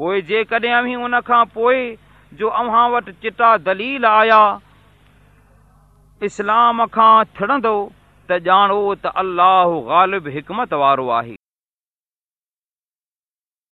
پوءِ جيڪڏهن اوي ان کان پوءِ جو اوهان وٽ چٽا دليل آيا اسلام کان ٿڙندو ته ڄاڻو ته الله غالب حڪمت وارو آهي.